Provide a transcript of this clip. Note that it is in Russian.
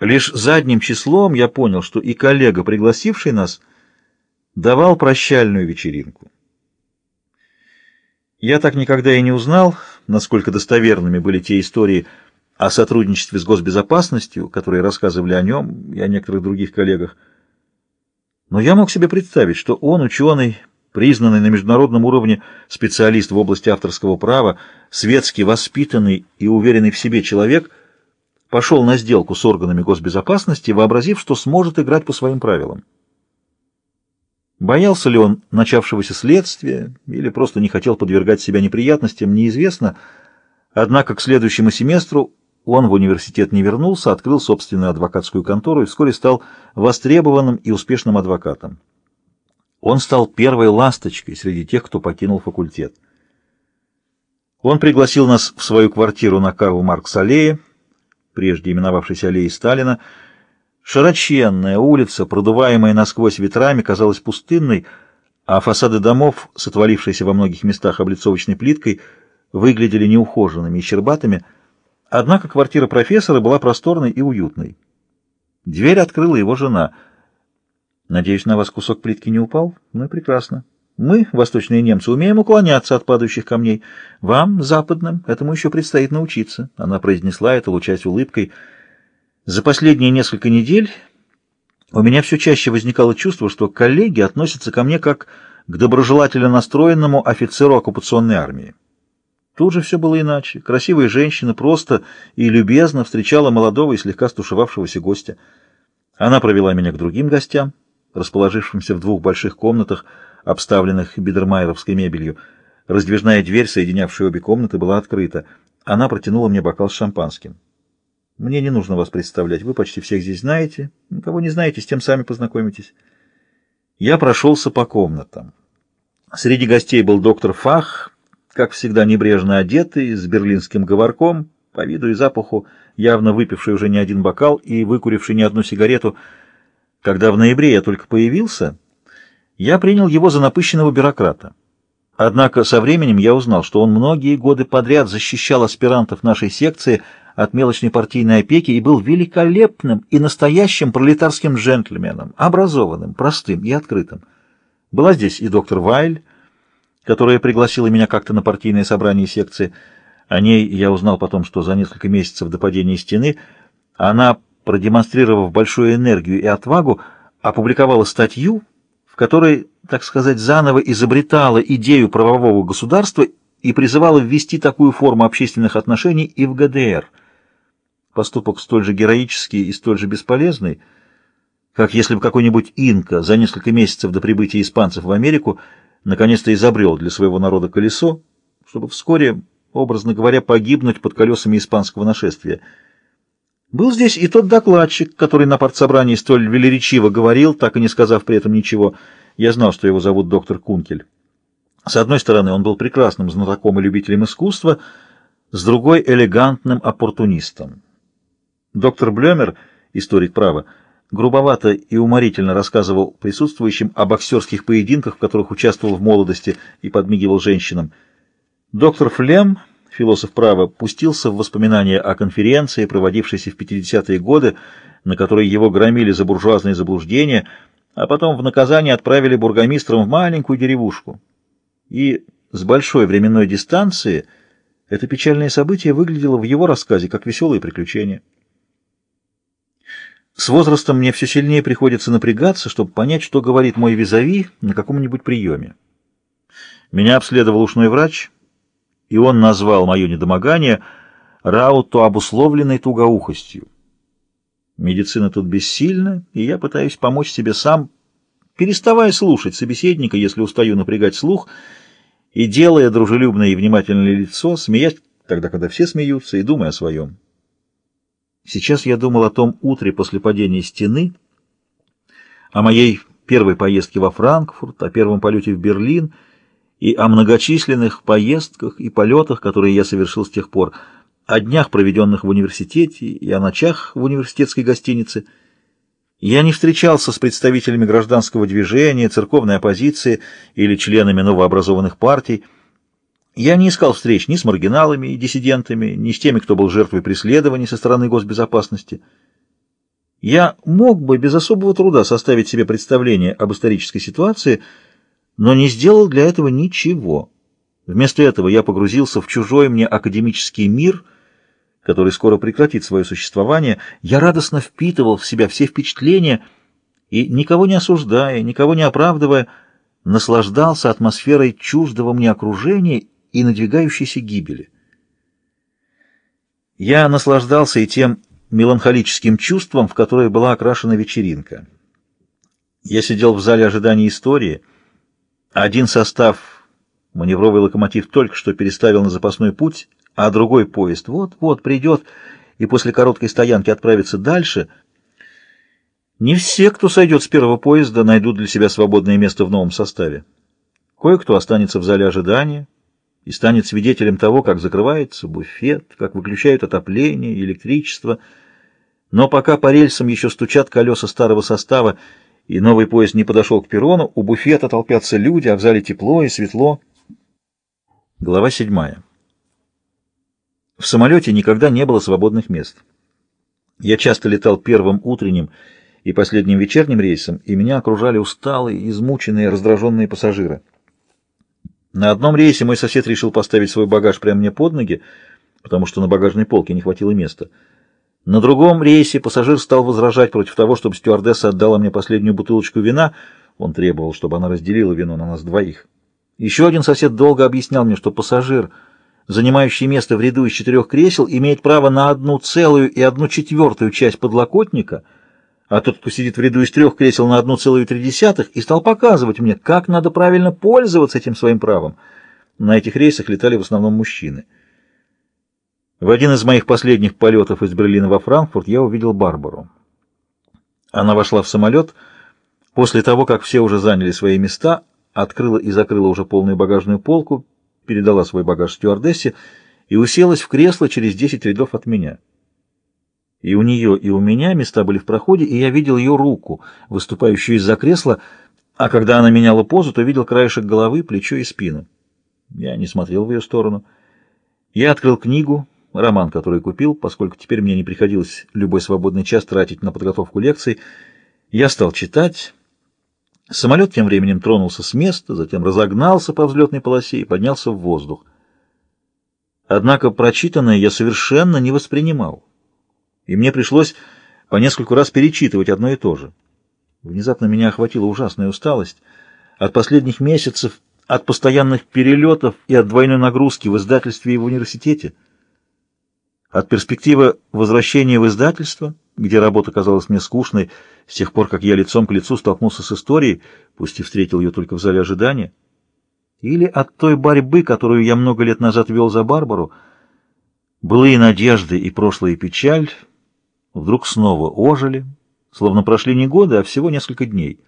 Лишь задним числом я понял, что и коллега, пригласивший нас, давал прощальную вечеринку. Я так никогда и не узнал, насколько достоверными были те истории о сотрудничестве с госбезопасностью, которые рассказывали о нем и о некоторых других коллегах. Но я мог себе представить, что он, ученый, признанный на международном уровне специалист в области авторского права, светски воспитанный и уверенный в себе человек, пошел на сделку с органами госбезопасности, вообразив, что сможет играть по своим правилам. Боялся ли он начавшегося следствия или просто не хотел подвергать себя неприятностям, неизвестно. Однако к следующему семестру он в университет не вернулся, открыл собственную адвокатскую контору и вскоре стал востребованным и успешным адвокатом. Он стал первой ласточкой среди тех, кто покинул факультет. Он пригласил нас в свою квартиру на Карл Маркс-аллее, прежде именовавшейся аллеей Сталина, Широченная улица, продуваемая насквозь ветрами, казалась пустынной, а фасады домов, с отвалившейся во многих местах облицовочной плиткой, выглядели неухоженными и щербатыми, однако квартира профессора была просторной и уютной. Дверь открыла его жена. «Надеюсь, на вас кусок плитки не упал? Ну и прекрасно. Мы, восточные немцы, умеем уклоняться от падающих камней. Вам, западным, этому еще предстоит научиться», — она произнесла это, лучась улыбкой — за последние несколько недель у меня все чаще возникало чувство, что коллеги относятся ко мне как к доброжелательно настроенному офицеру оккупационной армии. Тут же все было иначе. Красивая женщина просто и любезно встречала молодого и слегка стушевавшегося гостя. Она провела меня к другим гостям, расположившимся в двух больших комнатах, обставленных бидермайеровской мебелью. Раздвижная дверь, соединявшая обе комнаты, была открыта. Она протянула мне бокал с шампанским. Мне не нужно вас представлять, вы почти всех здесь знаете. Кого не знаете, с тем сами познакомитесь. Я прошелся по комнатам. Среди гостей был доктор Фах, как всегда небрежно одетый, с берлинским говорком, по виду и запаху, явно выпивший уже не один бокал и выкуривший не одну сигарету. Когда в ноябре я только появился, я принял его за напыщенного бюрократа. Однако со временем я узнал, что он многие годы подряд защищал аспирантов нашей секции от мелочной партийной опеки и был великолепным и настоящим пролетарским джентльменом, образованным, простым и открытым. Была здесь и доктор Вайль, которая пригласила меня как-то на партийное собрание секции. О ней я узнал потом, что за несколько месяцев до падения стены она, продемонстрировав большую энергию и отвагу, опубликовала статью, в которой, так сказать, заново изобретала идею правового государства и призывала ввести такую форму общественных отношений и в ГДР – поступок столь же героический и столь же бесполезный, как если бы какой-нибудь инка за несколько месяцев до прибытия испанцев в Америку наконец-то изобрел для своего народа колесо, чтобы вскоре, образно говоря, погибнуть под колесами испанского нашествия. Был здесь и тот докладчик, который на партсобрании столь велеречиво говорил, так и не сказав при этом ничего. Я знал, что его зовут доктор Кункель. С одной стороны, он был прекрасным знатоком и любителем искусства, с другой — элегантным оппортунистом. Доктор Блемер, историк права, грубовато и уморительно рассказывал присутствующим о боксерских поединках, в которых участвовал в молодости и подмигивал женщинам. Доктор Флем, философ права, пустился в воспоминания о конференции, проводившейся в 50-е годы, на которой его громили за буржуазные заблуждения, а потом в наказание отправили бургомистром в маленькую деревушку. И с большой временной дистанции это печальное событие выглядело в его рассказе как веселые приключения. С возрастом мне все сильнее приходится напрягаться, чтобы понять, что говорит мой визави на каком-нибудь приеме. Меня обследовал ушной врач, и он назвал мое недомогание рауту обусловленной тугоухостью. Медицина тут бессильна, и я пытаюсь помочь себе сам, переставая слушать собеседника, если устаю напрягать слух, и делая дружелюбное и внимательное лицо, смеясь тогда, когда все смеются, и думая о своем. Сейчас я думал о том утре после падения стены, о моей первой поездке во Франкфурт, о первом полете в Берлин и о многочисленных поездках и полетах, которые я совершил с тех пор, о днях, проведенных в университете, и о ночах в университетской гостинице. Я не встречался с представителями гражданского движения, церковной оппозиции или членами новообразованных партий, я не искал встреч ни с маргиналами и диссидентами, ни с теми, кто был жертвой преследований со стороны госбезопасности. Я мог бы без особого труда составить себе представление об исторической ситуации, но не сделал для этого ничего. Вместо этого я погрузился в чужой мне академический мир, который скоро прекратит свое существование. Я радостно впитывал в себя все впечатления и, никого не осуждая, никого не оправдывая, наслаждался атмосферой чуждого мне окружения и надвигающейся гибели. Я наслаждался и тем меланхолическим чувством, в которое была окрашена вечеринка. Я сидел в зале ожидания истории. Один состав, маневровый локомотив, только что переставил на запасной путь, а другой поезд вот-вот придет и после короткой стоянки отправится дальше. Не все, кто сойдет с первого поезда, найдут для себя свободное место в новом составе. Кое-кто останется в зале ожидания, и станет свидетелем того, как закрывается буфет, как выключают отопление, электричество. Но пока по рельсам еще стучат колеса старого состава, и новый поезд не подошел к перрону, у буфета толпятся люди, а в зале тепло и светло. Глава седьмая. В самолете никогда не было свободных мест. Я часто летал первым утренним и последним вечерним рейсом, и меня окружали усталые, измученные, раздраженные пассажиры. На одном рейсе мой сосед решил поставить свой багаж прямо мне под ноги, потому что на багажной полке не хватило места. На другом рейсе пассажир стал возражать против того, чтобы стюардесса отдала мне последнюю бутылочку вина. Он требовал, чтобы она разделила вино на нас двоих. Еще один сосед долго объяснял мне, что пассажир, занимающий место в ряду из четырех кресел, имеет право на одну целую и одну четвертую часть подлокотника — а тот, кто сидит в ряду из трех кресел на одну целую три десятых, и стал показывать мне, как надо правильно пользоваться этим своим правом. На этих рейсах летали в основном мужчины. В один из моих последних полетов из Берлина во Франкфурт я увидел Барбару. Она вошла в самолет после того, как все уже заняли свои места, открыла и закрыла уже полную багажную полку, передала свой багаж стюардессе и уселась в кресло через десять рядов от меня. И у нее, и у меня места были в проходе, и я видел ее руку, выступающую из-за кресла, а когда она меняла позу, то видел краешек головы, плечо и спину. Я не смотрел в ее сторону. Я открыл книгу, роман, который купил, поскольку теперь мне не приходилось любой свободный час тратить на подготовку лекций. Я стал читать. Самолет тем временем тронулся с места, затем разогнался по взлетной полосе и поднялся в воздух. Однако прочитанное я совершенно не воспринимал и мне пришлось по нескольку раз перечитывать одно и то же. Внезапно меня охватила ужасная усталость. От последних месяцев, от постоянных перелетов и от двойной нагрузки в издательстве и в университете. От перспективы возвращения в издательство, где работа казалась мне скучной, с тех пор, как я лицом к лицу столкнулся с историей, пусть и встретил ее только в зале ожидания, или от той борьбы, которую я много лет назад вел за Барбару, былые надежды и прошлая печаль — вдруг снова ожили, словно прошли не годы, а всего несколько дней —